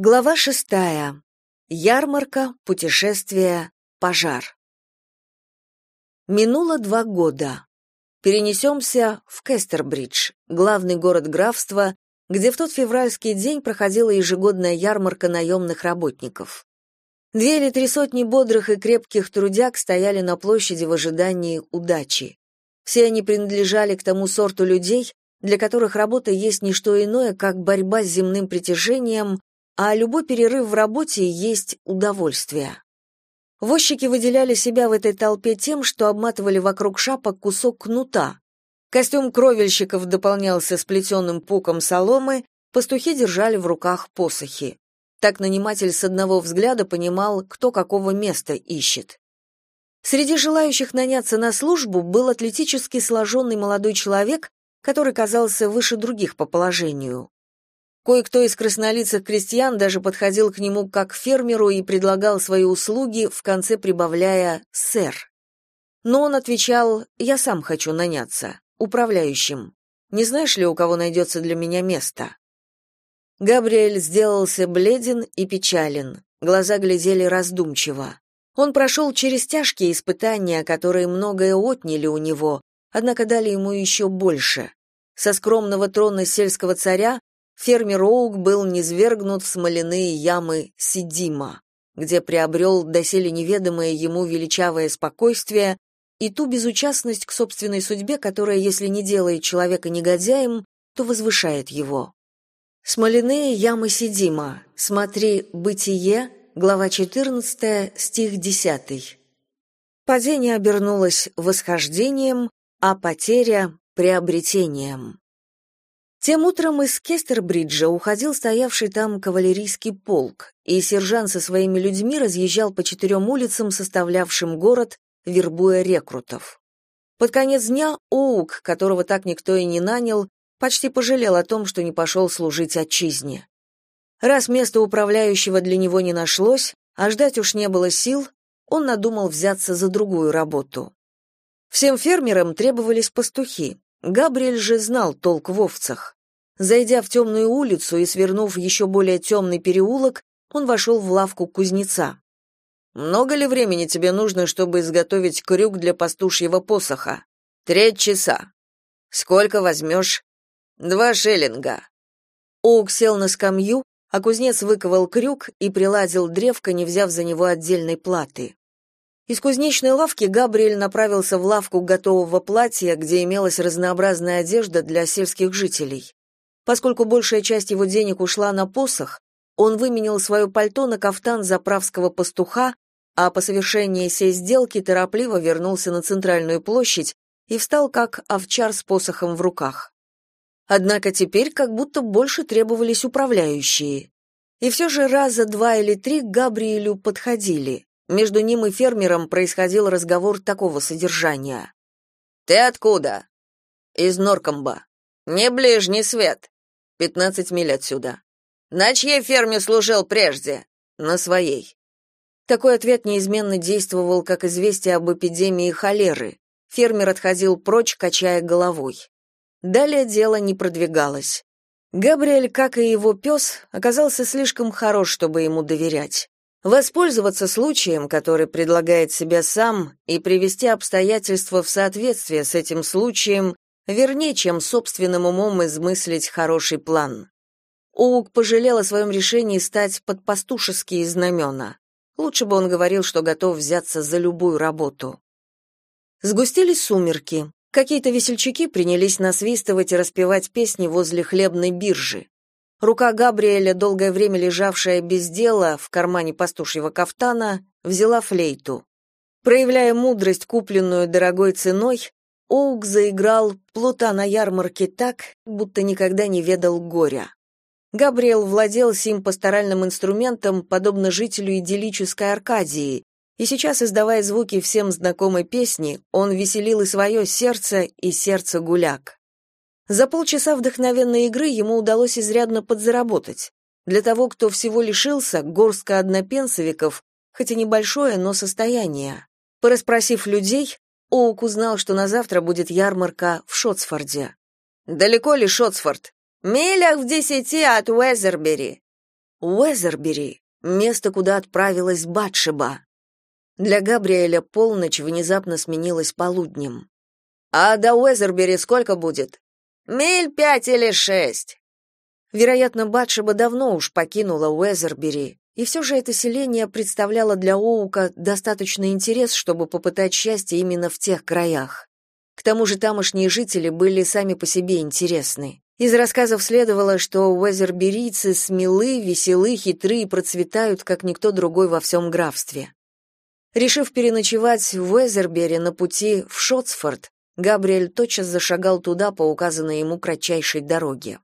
Глава шестая. Ярмарка, путешествие, пожар. Минуло два года. Перенесемся в Кестербридж, главный город графства, где в тот февральский день проходила ежегодная ярмарка наемных работников. Две или три сотни бодрых и крепких трудяг стояли на площади в ожидании удачи. Все они принадлежали к тому сорту людей, для которых работа есть не что иное, как борьба с земным притяжением а любой перерыв в работе есть удовольствие. Возчики выделяли себя в этой толпе тем, что обматывали вокруг шапок кусок кнута. Костюм кровельщиков дополнялся сплетенным пуком соломы, пастухи держали в руках посохи. Так наниматель с одного взгляда понимал, кто какого места ищет. Среди желающих наняться на службу был атлетически сложенный молодой человек, который казался выше других по положению. Кое-кто из краснолицых крестьян даже подходил к нему как к фермеру и предлагал свои услуги, в конце прибавляя «сэр». Но он отвечал «я сам хочу наняться, управляющим. Не знаешь ли, у кого найдется для меня место?» Габриэль сделался бледен и печален, глаза глядели раздумчиво. Он прошел через тяжкие испытания, которые многое отняли у него, однако дали ему еще больше. Со скромного трона сельского царя фермер Оук был низвергнут в смоляные ямы Сидима, где приобрел доселе неведомое ему величавое спокойствие и ту безучастность к собственной судьбе, которая, если не делает человека негодяем, то возвышает его. Смоляные ямы Сидима. Смотри «Бытие», глава 14, стих 10. Падение обернулось восхождением, а потеря — приобретением. Тем утром из Кестербриджа уходил стоявший там кавалерийский полк, и сержант со своими людьми разъезжал по четырем улицам, составлявшим город, вербуя рекрутов. Под конец дня Оук, которого так никто и не нанял, почти пожалел о том, что не пошел служить отчизне. Раз места управляющего для него не нашлось, а ждать уж не было сил, он надумал взяться за другую работу. Всем фермерам требовались пастухи, Габриэль же знал толк в овцах. Зайдя в темную улицу и свернув еще более темный переулок, он вошел в лавку кузнеца. «Много ли времени тебе нужно, чтобы изготовить крюк для пастушьего посоха?» «Треть часа». «Сколько возьмешь?» «Два шиллинга». Оук сел на скамью, а кузнец выковал крюк и приладил древко, не взяв за него отдельной платы. Из кузнечной лавки Габриэль направился в лавку готового платья, где имелась разнообразная одежда для сельских жителей. Поскольку большая часть его денег ушла на посох, он выменил свое пальто на кафтан заправского пастуха, а по совершении сей сделки торопливо вернулся на центральную площадь и встал как овчар с посохом в руках. Однако теперь как будто больше требовались управляющие. И все же раза два или три Габриэлю подходили. Между ним и фермером происходил разговор такого содержания. «Ты откуда?» «Из Норкомба». «Не ближний свет». «Пятнадцать миль отсюда». «На чьей ферме служил прежде?» «На своей». Такой ответ неизменно действовал, как известие об эпидемии холеры. Фермер отходил прочь, качая головой. Далее дело не продвигалось. Габриэль, как и его пес, оказался слишком хорош, чтобы ему доверять. Воспользоваться случаем, который предлагает себя сам, и привести обстоятельства в соответствие с этим случаем, вернее, чем собственным умом измыслить хороший план. Оук пожалел о своем решении стать под пастушеские знамена. Лучше бы он говорил, что готов взяться за любую работу. Сгустились сумерки. Какие-то весельчаки принялись насвистывать и распевать песни возле хлебной биржи. Рука Габриэля, долгое время лежавшая без дела в кармане пастушьего кафтана, взяла флейту. Проявляя мудрость, купленную дорогой ценой, Оук заиграл плута на ярмарке так, будто никогда не ведал горя. Габриэл владел сим пасторальным инструментом, подобно жителю идиллической Аркадии, и сейчас, издавая звуки всем знакомой песни, он веселил и свое сердце, и сердце гуляк. За полчаса вдохновенной игры ему удалось изрядно подзаработать. Для того, кто всего лишился, горстка однопенсовиков, хоть и небольшое, но состояние. Пораспросив людей, Оук узнал, что на завтра будет ярмарка в Шотсфорде. «Далеко ли Шотсфорд?» «Милях в десяти от Уэзербери». Уэзербери, место, куда отправилась Батшеба. Для Габриэля полночь внезапно сменилась полуднем. «А до Уэзербери сколько будет?» «Миль пять или шесть». Вероятно, Батшеба давно уж покинула Уэзербери, и все же это селение представляло для Оука достаточный интерес, чтобы попытать счастье именно в тех краях. К тому же тамошние жители были сами по себе интересны. Из рассказов следовало, что уэзерберийцы смелы, веселы, хитры и процветают, как никто другой во всем графстве. Решив переночевать в Уэзербере на пути в Шотсфорд, Габриэль тотчас зашагал туда по указанной ему кратчайшей дороге.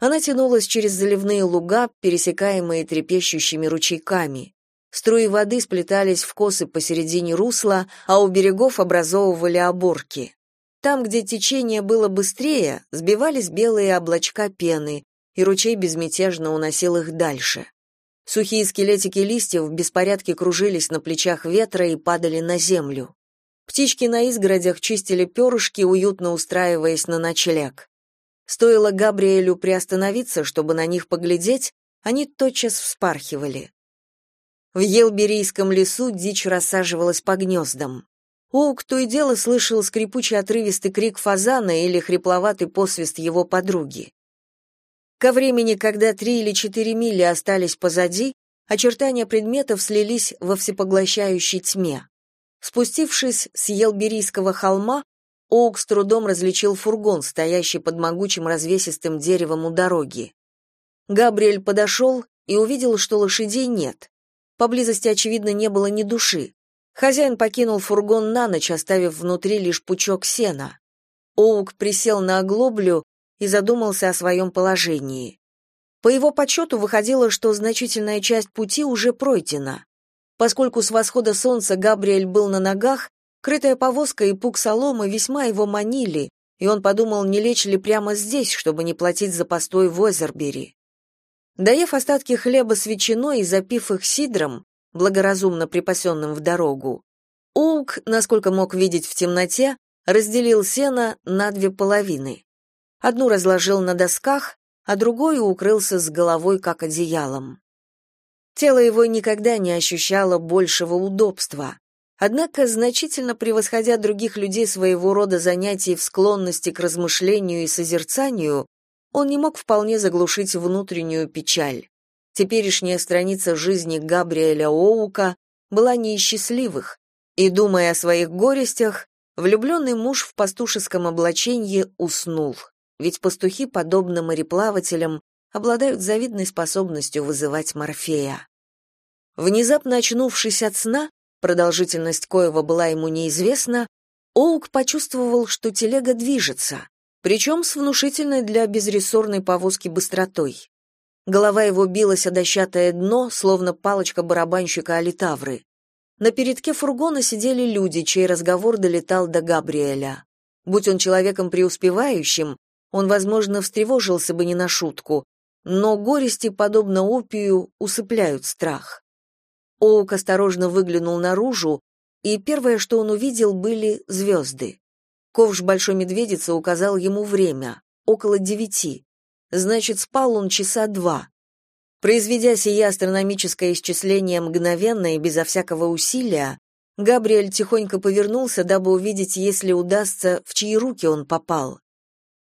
Она тянулась через заливные луга, пересекаемые трепещущими ручейками. Струи воды сплетались в косы посередине русла, а у берегов образовывали оборки. Там, где течение было быстрее, сбивались белые облачка пены, и ручей безмятежно уносил их дальше. Сухие скелетики листьев в беспорядке кружились на плечах ветра и падали на землю. Птички на изгородях чистили перышки, уютно устраиваясь на ночлег. Стоило Габриэлю приостановиться, чтобы на них поглядеть, они тотчас вспархивали. В Елберийском лесу дичь рассаживалась по гнездам. Оук то и дело слышал скрипучий отрывистый крик фазана или хрипловатый посвист его подруги. Ко времени, когда три или четыре мили остались позади, очертания предметов слились во всепоглощающей тьме. Спустившись с Елберийского холма, Оук с трудом различил фургон, стоящий под могучим развесистым деревом у дороги. Габриэль подошел и увидел, что лошадей нет. Поблизости, очевидно, не было ни души. Хозяин покинул фургон на ночь, оставив внутри лишь пучок сена. Оук присел на оглоблю и задумался о своем положении. По его подсчету выходило, что значительная часть пути уже пройдена. Поскольку с восхода солнца Габриэль был на ногах, Крытая повозка и пук соломы весьма его манили, и он подумал, не лечь ли прямо здесь, чтобы не платить за постой в Озербери. Доев остатки хлеба с ветчиной и запив их сидром, благоразумно припасенным в дорогу, Оук, насколько мог видеть в темноте, разделил сено на две половины. Одну разложил на досках, а другую укрылся с головой как одеялом. Тело его никогда не ощущало большего удобства. Однако, значительно превосходя других людей своего рода занятий в склонности к размышлению и созерцанию, он не мог вполне заглушить внутреннюю печаль. Теперешняя страница жизни Габриэля Оука была не из счастливых, и, думая о своих горестях, влюбленный муж в пастушеском облачении уснул, ведь пастухи, подобно мореплавателям, обладают завидной способностью вызывать Морфея. Внезапно очнувшись от сна, продолжительность коего была ему неизвестна, Оук почувствовал, что телега движется, причем с внушительной для безрессорной повозки быстротой. Голова его билась о дощатое дно, словно палочка барабанщика Алитавры. На передке фургона сидели люди, чей разговор долетал до Габриэля. Будь он человеком преуспевающим, он, возможно, встревожился бы не на шутку, но горести, подобно опию, усыпляют страх. Оук осторожно выглянул наружу, и первое, что он увидел, были звезды. Ковш Большой Медведицы указал ему время — около девяти. Значит, спал он часа два. Произведя сие астрономическое исчисление мгновенно и безо всякого усилия, Габриэль тихонько повернулся, дабы увидеть, если удастся, в чьи руки он попал.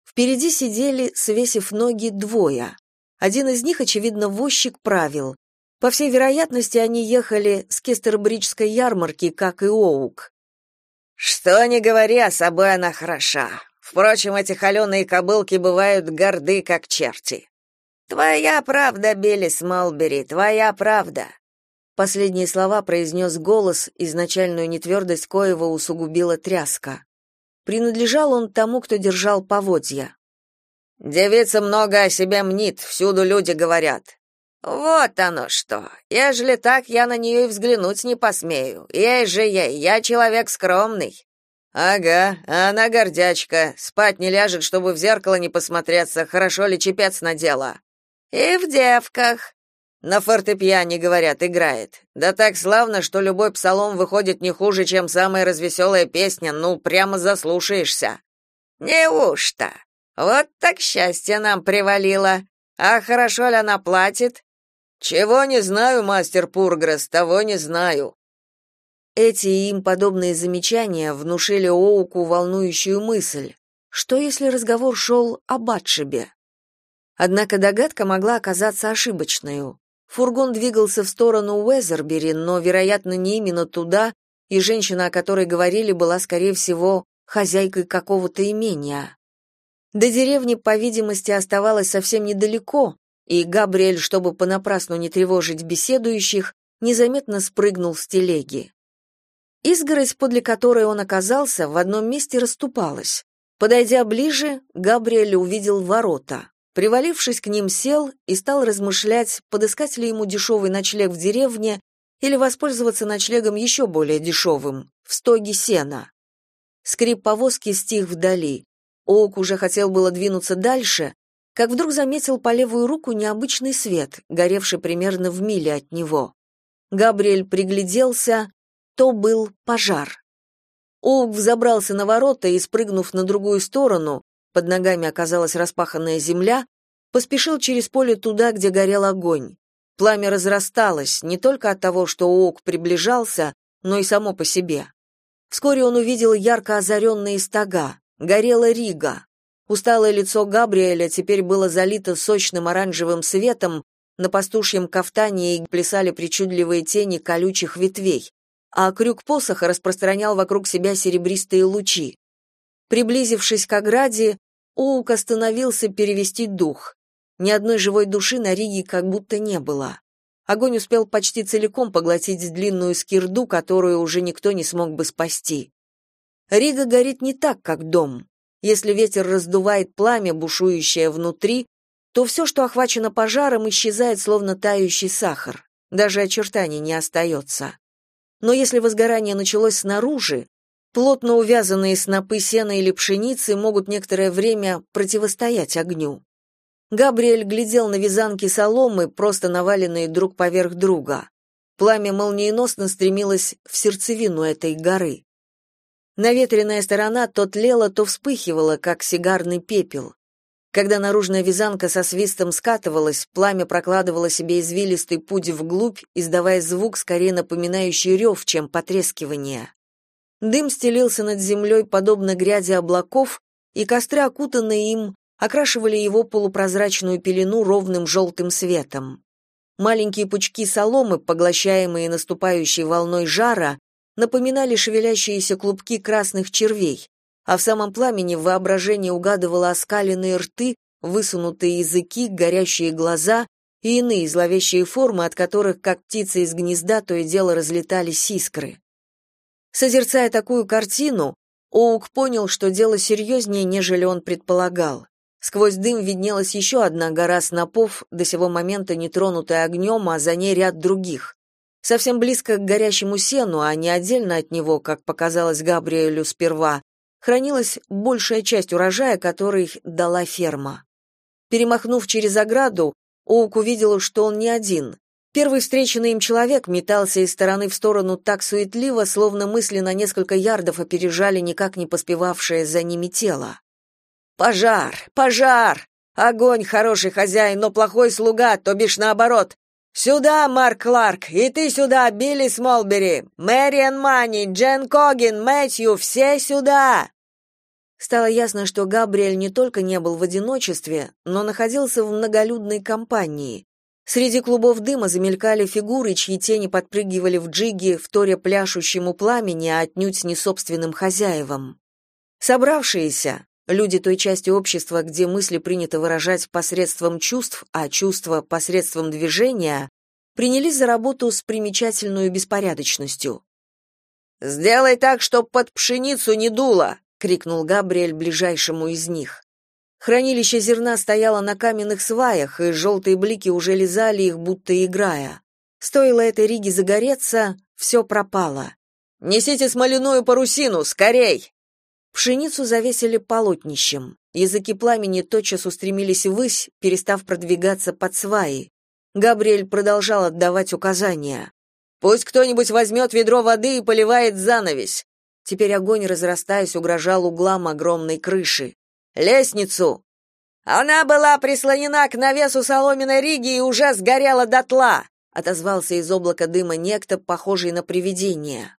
Впереди сидели, свесив ноги, двое. Один из них, очевидно, возчик правил, по всей вероятности, они ехали с Кестербриджской ярмарки, как и Оук. Что ни говори, а собой она хороша. Впрочем, эти холеные кобылки бывают горды, как черти. Твоя правда, Билли Смолбери, твоя правда. Последние слова произнес голос, изначальную нетвердость коего усугубила тряска. Принадлежал он тому, кто держал поводья. Девица много о себе мнит, всюду люди говорят. Вот оно что. Ежели так, я на нее и взглянуть не посмею. Ей же ей, я человек скромный. Ага, а она гордячка, спать не ляжет, чтобы в зеркало не посмотреться, хорошо ли чепец надела. И в девках. На фортепиане, говорят, играет. Да так славно, что любой псалом выходит не хуже, чем самая развеселая песня, ну, прямо заслушаешься. Неужто? Вот так счастье нам привалило. А хорошо ли она платит? Чего не знаю, мастер Пургресс, того не знаю. Эти и им подобные замечания внушили Оуку волнующую мысль. Что если разговор шел об Атшибе? Однако догадка могла оказаться ошибочной. Фургон двигался в сторону Уэзербери, но, вероятно, не именно туда, и женщина, о которой говорили, была, скорее всего, хозяйкой какого-то имения. До деревни, по видимости, оставалось совсем недалеко, и Габриэль, чтобы понапрасну не тревожить беседующих, незаметно спрыгнул с телеги. Изгородь, подле которой он оказался, в одном месте расступалась. Подойдя ближе, Габриэль увидел ворота. Привалившись к ним, сел и стал размышлять, подыскать ли ему дешевый ночлег в деревне или воспользоваться ночлегом еще более дешевым, в стоге сена. Скрип повозки стих вдали. Оук уже хотел было двинуться дальше, как вдруг заметил по левую руку необычный свет, горевший примерно в миле от него. Габриэль пригляделся, то был пожар. Оук взобрался на ворота и, спрыгнув на другую сторону, под ногами оказалась распаханная земля, поспешил через поле туда, где горел огонь. Пламя разрасталось не только от того, что Оук приближался, но и само по себе. Вскоре он увидел ярко озаренные стога. Горела Рига. Усталое лицо Габриэля теперь было залито сочным оранжевым светом, на пастушьем кафтане плясали причудливые тени колючих ветвей, а крюк посоха распространял вокруг себя серебристые лучи. Приблизившись к ограде, Оук остановился перевести дух. Ни одной живой души на Риге как будто не было. Огонь успел почти целиком поглотить длинную скирду, которую уже никто не смог бы спасти. Рига горит не так, как дом. Если ветер раздувает пламя, бушующее внутри, то все, что охвачено пожаром, исчезает, словно тающий сахар. Даже очертаний не остается. Но если возгорание началось снаружи, Плотно увязанные снопы сена или пшеницы могут некоторое время противостоять огню. Габриэль глядел на вязанки соломы, просто наваленные друг поверх друга. Пламя молниеносно стремилось в сердцевину этой горы. Наветренная сторона то тлела, то вспыхивала, как сигарный пепел. Когда наружная вязанка со свистом скатывалась, пламя прокладывало себе извилистый путь вглубь, издавая звук, скорее напоминающий рев, чем потрескивание. Дым стелился над землей, подобно грязи облаков, и костры, окутанные им, окрашивали его полупрозрачную пелену ровным желтым светом. Маленькие пучки соломы, поглощаемые наступающей волной жара, напоминали шевелящиеся клубки красных червей, а в самом пламени воображение угадывало оскаленные рты, высунутые языки, горящие глаза и иные зловещие формы, от которых, как птицы из гнезда, то и дело разлетались искры. Созерцая такую картину, Оук понял, что дело серьезнее, нежели он предполагал. Сквозь дым виднелась еще одна гора снопов, до сего момента не тронутая огнем, а за ней ряд других. Совсем близко к горящему сену, а не отдельно от него, как показалось Габриэлю сперва, хранилась большая часть урожая, который дала ферма. Перемахнув через ограду, Оук увидел, что он не один. Первый встреченный им человек метался из стороны в сторону так суетливо, словно мысли на несколько ярдов опережали никак не поспевавшее за ними тело. «Пожар! Пожар! Огонь, хороший хозяин, но плохой слуга, то бишь наоборот. Сюда, Марк Кларк, и ты сюда, Билли Смолбери, Мэриан Мани, Джен Когин, Мэтью, все сюда!» Стало ясно, что Габриэль не только не был в одиночестве, но находился в многолюдной компании. Среди клубов дыма замелькали фигуры, чьи тени подпрыгивали в джиге, вторя пляшущему пламени, а отнюдь не собственным хозяевам. Собравшиеся, люди той части общества, где мысли принято выражать посредством чувств, а чувства — посредством движения, принялись за работу с примечательной беспорядочностью. «Сделай так, чтоб под пшеницу не дуло!» — крикнул Габриэль ближайшему из них. Хранилище зерна стояло на каменных сваях, и желтые блики уже лизали их, будто играя. Стоило этой Риге загореться, все пропало. «Несите смоляную парусину, скорей!» Пшеницу завесили полотнищем. Языки пламени тотчас устремились ввысь, перестав продвигаться под сваи. Габриэль продолжал отдавать указания. «Пусть кто-нибудь возьмет ведро воды и поливает занавесь!» Теперь огонь, разрастаясь, угрожал углам огромной крыши. Лестницу!» Она была прислонена к навесу соломенной риги и уже сгорела дотла, отозвался из облака дыма некто, похожий на привидение.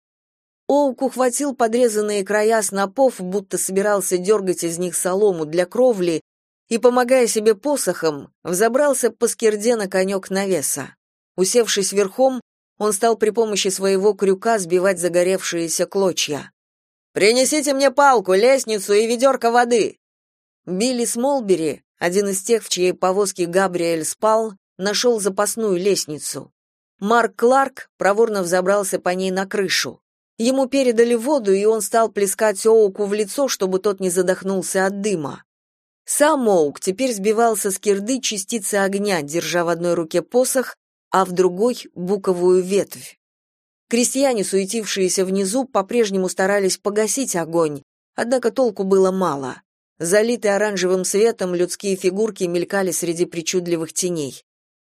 Оук ухватил подрезанные края снопов, будто собирался дергать из них солому для кровли, и, помогая себе посохом, взобрался по скирде на конек навеса. Усевшись верхом, он стал при помощи своего крюка сбивать загоревшиеся клочья. «Принесите мне палку, лестницу и ведерко воды!» Билли Смолбери, один из тех, в чьей повозке Габриэль спал, нашел запасную лестницу. Марк Кларк проворно взобрался по ней на крышу. Ему передали воду, и он стал плескать Оуку в лицо, чтобы тот не задохнулся от дыма. Сам Оук теперь сбивался с кирды частицы огня, держа в одной руке посох, а в другой — буковую ветвь. Крестьяне, суетившиеся внизу, по-прежнему старались погасить огонь, однако толку было мало. Залитые оранжевым светом людские фигурки мелькали среди причудливых теней.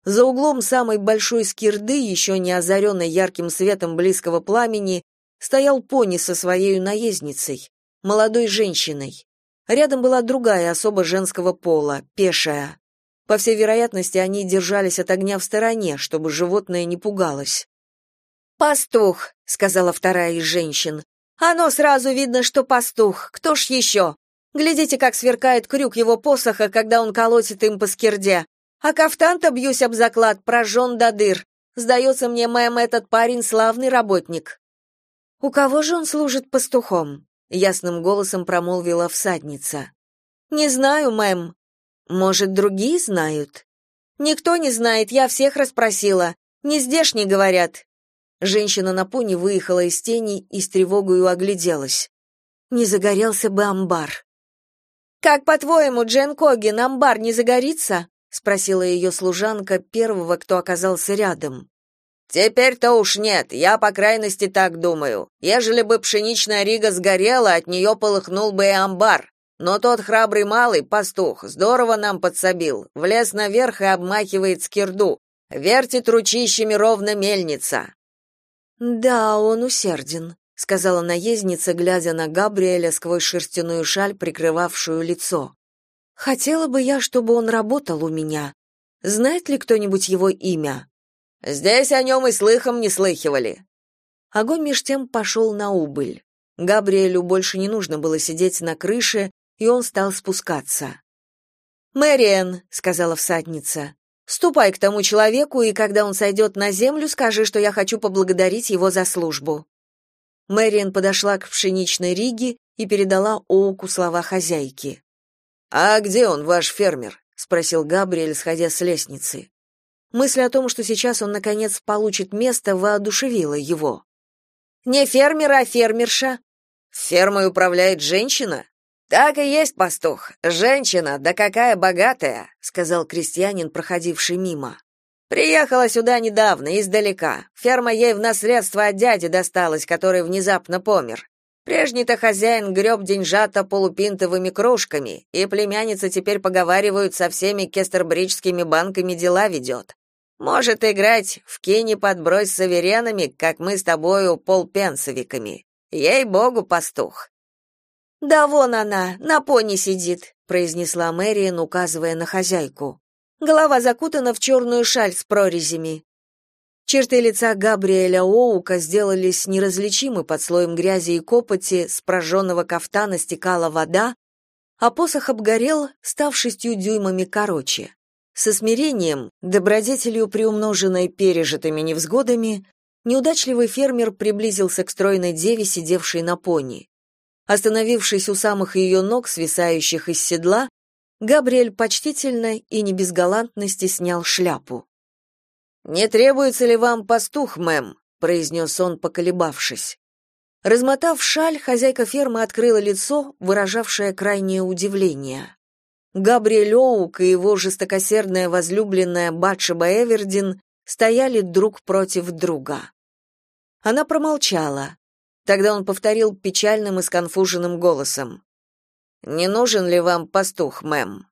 За углом самой большой скирды, еще не озаренной ярким светом близкого пламени, стоял пони со своей наездницей, молодой женщиной. Рядом была другая особа женского пола, пешая. По всей вероятности, они держались от огня в стороне, чтобы животное не пугалось. «Пастух», — сказала вторая из женщин. «Оно сразу видно, что пастух. Кто ж еще? Глядите, как сверкает крюк его посоха, когда он колотит им по скирде. А кафтан-то, бьюсь об заклад, прожжен до дыр. Сдается мне, мэм, этот парень славный работник. У кого же он служит пастухом? ясным голосом промолвила всадница. Не знаю, мэм. Может, другие знают? Никто не знает, я всех расспросила. Не здешние говорят. Женщина на пони выехала из тени и с тревогой огляделась. Не загорелся бы амбар. Как по-твоему, Джен Коген, амбар не загорится? спросила ее служанка первого, кто оказался рядом. Теперь-то уж нет, я по крайности так думаю. Ежели бы пшеничная рига сгорела, от нее полыхнул бы и амбар. Но тот храбрый малый, пастух, здорово нам подсобил. Влез наверх и обмахивает скирду. Вертит ручищами ровно мельница. Да, он усерден, сказала наездница, глядя на Габриэля сквозь шерстяную шаль, прикрывавшую лицо. Хотела бы я, чтобы он работал у меня. Знает ли кто-нибудь его имя? Здесь о нем и слыхом не слыхивали. Огонь меж тем пошел на убыль. Габриэлю больше не нужно было сидеть на крыше, и он стал спускаться. «Мэриэн», — сказала всадница, — «ступай к тому человеку, и когда он сойдет на землю, скажи, что я хочу поблагодарить его за службу». Мэриэн подошла к пшеничной риге и передала Оуку слова хозяйки. «А где он, ваш фермер?» — спросил Габриэль, сходя с лестницы. Мысль о том, что сейчас он наконец получит место, воодушевила его. Не фермер, а фермерша. Фермой управляет женщина? Так и есть, пастух. Женщина, да какая богатая, сказал крестьянин, проходивший мимо. Приехала сюда недавно, издалека. Ферма ей в наследство от дяди досталась, который внезапно помер. Прежний-то хозяин греб деньжата полупинтовыми кружками, и племянница теперь поговаривают со всеми кестербриджскими банками дела ведет. Может играть в кени подбрось с аверенами, как мы с тобою полпенсовиками. Ей-богу, пастух. Да вон она, на пони сидит, произнесла Мэриан, указывая на хозяйку. Голова закутана в черную шаль с прорезями. Черты лица Габриэля Оука сделались неразличимы под слоем грязи и копоти, с прожженного кафтана стекала вода, а посох обгорел, став шестью дюймами короче. Со смирением, добродетелью приумноженной пережитыми невзгодами, неудачливый фермер приблизился к стройной деве, сидевшей на пони. Остановившись у самых ее ног, свисающих из седла, Габриэль почтительно и не без галантности снял шляпу. «Не требуется ли вам пастух, мэм?» — произнес он, поколебавшись. Размотав шаль, хозяйка фермы открыла лицо, выражавшее крайнее удивление. Габриэль Оук и его жестокосердная возлюбленная Батшеба Эвердин стояли друг против друга. Она промолчала. Тогда он повторил печальным и сконфуженным голосом. «Не нужен ли вам пастух, мэм?»